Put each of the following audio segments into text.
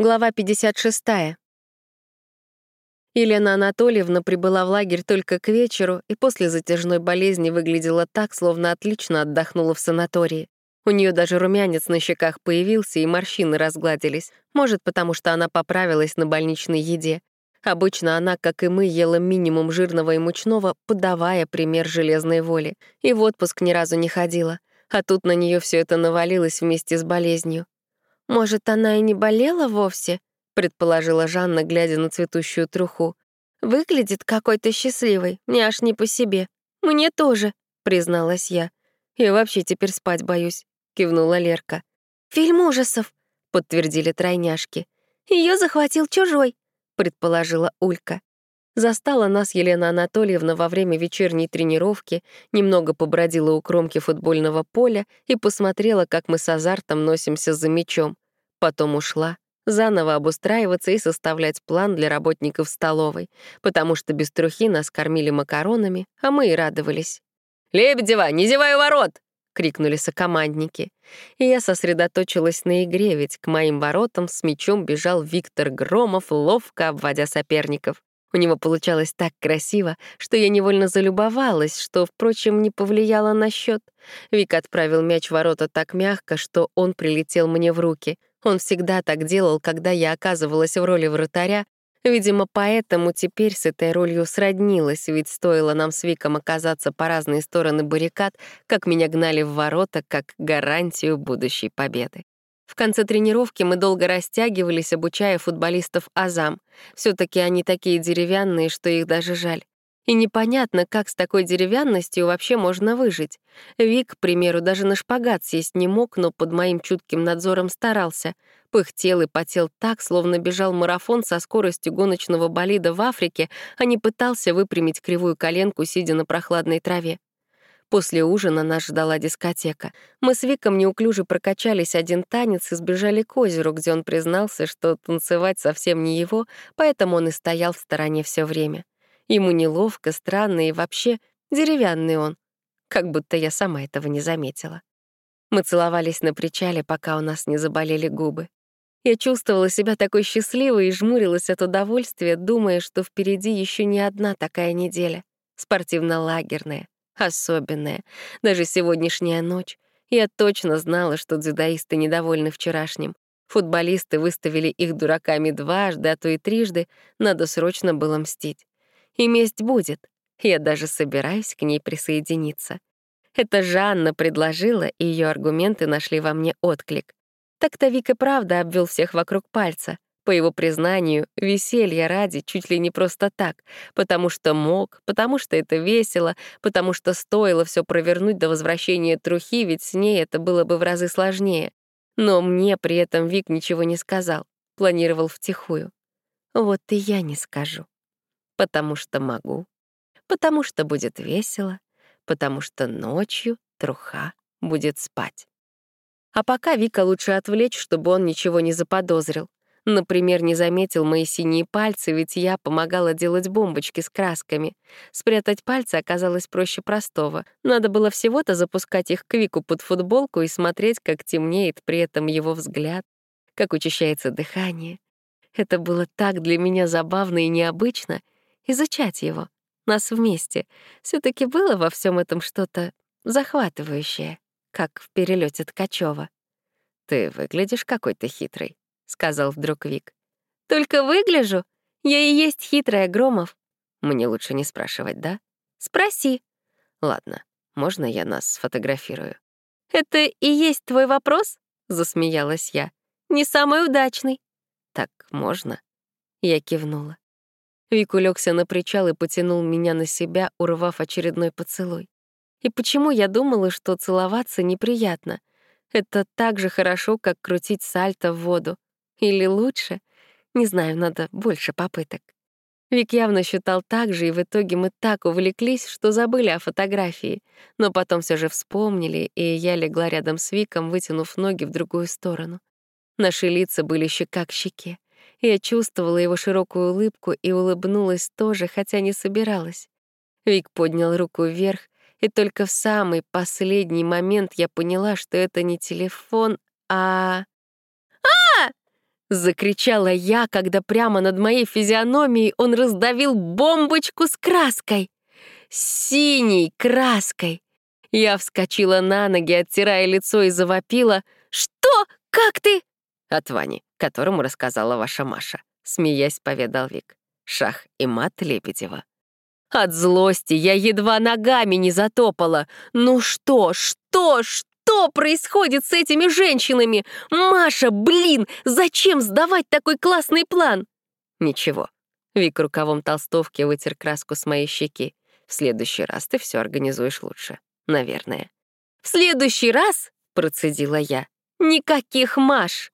Глава 56. Елена Анатольевна прибыла в лагерь только к вечеру и после затяжной болезни выглядела так, словно отлично отдохнула в санатории. У нее даже румянец на щеках появился, и морщины разгладились. Может, потому что она поправилась на больничной еде. Обычно она, как и мы, ела минимум жирного и мучного, подавая пример железной воли. И в отпуск ни разу не ходила. А тут на нее все это навалилось вместе с болезнью. «Может, она и не болела вовсе?» — предположила Жанна, глядя на цветущую труху. «Выглядит какой-то счастливой, мне аж не по себе. Мне тоже», — призналась я. «И вообще теперь спать боюсь», — кивнула Лерка. «Фильм ужасов», — подтвердили тройняшки. Ее захватил чужой», — предположила Улька. Застала нас Елена Анатольевна во время вечерней тренировки, немного побродила у кромки футбольного поля и посмотрела, как мы с азартом носимся за мячом. Потом ушла, заново обустраиваться и составлять план для работников столовой, потому что без трухи нас кормили макаронами, а мы и радовались. «Лебедева, не зевай ворот!» — крикнули сокомандники. И я сосредоточилась на игре, ведь к моим воротам с мячом бежал Виктор Громов, ловко обводя соперников. У него получалось так красиво, что я невольно залюбовалась, что, впрочем, не повлияло на счет. Вик отправил мяч в ворота так мягко, что он прилетел мне в руки. Он всегда так делал, когда я оказывалась в роли вратаря. Видимо, поэтому теперь с этой ролью сроднилась, ведь стоило нам с Виком оказаться по разные стороны баррикад, как меня гнали в ворота как гарантию будущей победы. В конце тренировки мы долго растягивались, обучая футболистов азам. все таки они такие деревянные, что их даже жаль. И непонятно, как с такой деревянностью вообще можно выжить. Вик, к примеру, даже на шпагат сесть не мог, но под моим чутким надзором старался. Пыхтел и потел так, словно бежал марафон со скоростью гоночного болида в Африке, а не пытался выпрямить кривую коленку, сидя на прохладной траве. После ужина нас ждала дискотека. Мы с Виком неуклюже прокачались один танец и сбежали к озеру, где он признался, что танцевать совсем не его, поэтому он и стоял в стороне все время. Ему неловко, странно и вообще деревянный он. Как будто я сама этого не заметила. Мы целовались на причале, пока у нас не заболели губы. Я чувствовала себя такой счастливой и жмурилась от удовольствия, думая, что впереди еще не одна такая неделя, спортивно-лагерная, особенное. Даже сегодняшняя ночь. Я точно знала, что дзюдоисты недовольны вчерашним. Футболисты выставили их дураками дважды, а то и трижды. Надо срочно было мстить. И месть будет. Я даже собираюсь к ней присоединиться. Это Жанна предложила, и ее аргументы нашли во мне отклик. Так-то Вика правда обвел всех вокруг пальца. По его признанию, веселье ради чуть ли не просто так, потому что мог, потому что это весело, потому что стоило все провернуть до возвращения трухи, ведь с ней это было бы в разы сложнее. Но мне при этом Вик ничего не сказал, планировал втихую. Вот и я не скажу. Потому что могу, потому что будет весело, потому что ночью труха будет спать. А пока Вика лучше отвлечь, чтобы он ничего не заподозрил. Например, не заметил мои синие пальцы, ведь я помогала делать бомбочки с красками. Спрятать пальцы оказалось проще простого. Надо было всего-то запускать их к Вику под футболку и смотреть, как темнеет при этом его взгляд, как учащается дыхание. Это было так для меня забавно и необычно — изучать его, нас вместе. все таки было во всем этом что-то захватывающее, как в перелете Ткачева. «Ты выглядишь какой-то хитрый», сказал вдруг Вик. «Только выгляжу? Я и есть хитрая, Громов». «Мне лучше не спрашивать, да?» «Спроси». «Ладно, можно я нас сфотографирую?» «Это и есть твой вопрос?» — засмеялась я. «Не самый удачный». «Так можно?» Я кивнула. Вик улегся на причал и потянул меня на себя, урвав очередной поцелуй. И почему я думала, что целоваться неприятно? Это так же хорошо, как крутить сальто в воду. Или лучше? Не знаю, надо больше попыток. Вик явно считал так же, и в итоге мы так увлеклись, что забыли о фотографии. Но потом все же вспомнили, и я легла рядом с Виком, вытянув ноги в другую сторону. Наши лица были щека к щеке. Я чувствовала его широкую улыбку и улыбнулась тоже, хотя не собиралась. Вик поднял руку вверх, и только в самый последний момент я поняла, что это не телефон, а... Закричала я, когда прямо над моей физиономией он раздавил бомбочку с краской. Синей краской. Я вскочила на ноги, оттирая лицо и завопила. «Что? Как ты?» От Вани, которому рассказала ваша Маша. Смеясь, поведал Вик. Шах и мат Лебедева. От злости я едва ногами не затопала. Ну что, что, что происходит с этими женщинами? Маша, блин, зачем сдавать такой классный план? Ничего. Вик рукавом толстовки вытер краску с моей щеки. В следующий раз ты все организуешь лучше. Наверное. В следующий раз, процедила я, никаких Маш.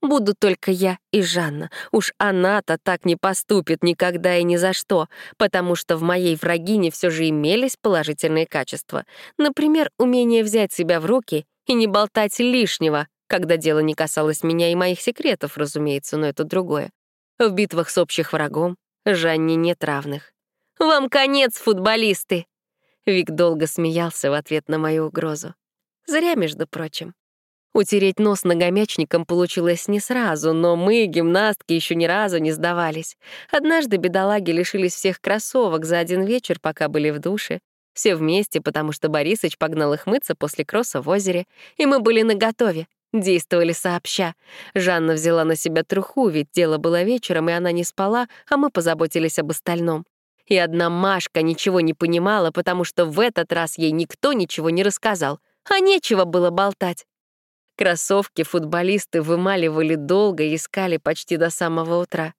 Буду только я и Жанна. Уж она-то так не поступит никогда и ни за что, потому что в моей врагине все же имелись положительные качества. Например, умение взять себя в руки и не болтать лишнего, когда дело не касалось меня и моих секретов, разумеется, но это другое. В битвах с общих врагом Жанне нет равных. «Вам конец, футболисты!» Вик долго смеялся в ответ на мою угрозу. Зря, между прочим. Утереть нос ногомячником получилось не сразу, но мы, гимнастки, еще ни разу не сдавались. Однажды бедолаги лишились всех кроссовок за один вечер, пока были в душе. Все вместе, потому что Борисыч погнал их мыться после кросса в озере, и мы были наготове. Действовали сообща. Жанна взяла на себя труху, ведь дело было вечером, и она не спала, а мы позаботились об остальном. И одна Машка ничего не понимала, потому что в этот раз ей никто ничего не рассказал, а нечего было болтать. Кроссовки футболисты вымаливали долго и искали почти до самого утра.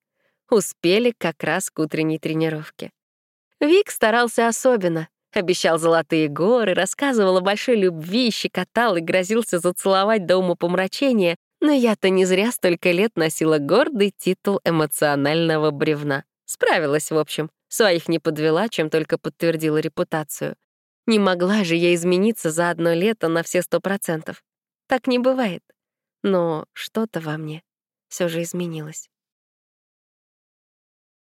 Успели как раз к утренней тренировке. Вик старался особенно. Обещал золотые горы, рассказывал о большой любви, щекотал и грозился зацеловать до умопомрачения, но я-то не зря столько лет носила гордый титул эмоционального бревна. Справилась, в общем. Своих не подвела, чем только подтвердила репутацию. Не могла же я измениться за одно лето на все сто процентов. Так не бывает. Но что-то во мне все же изменилось.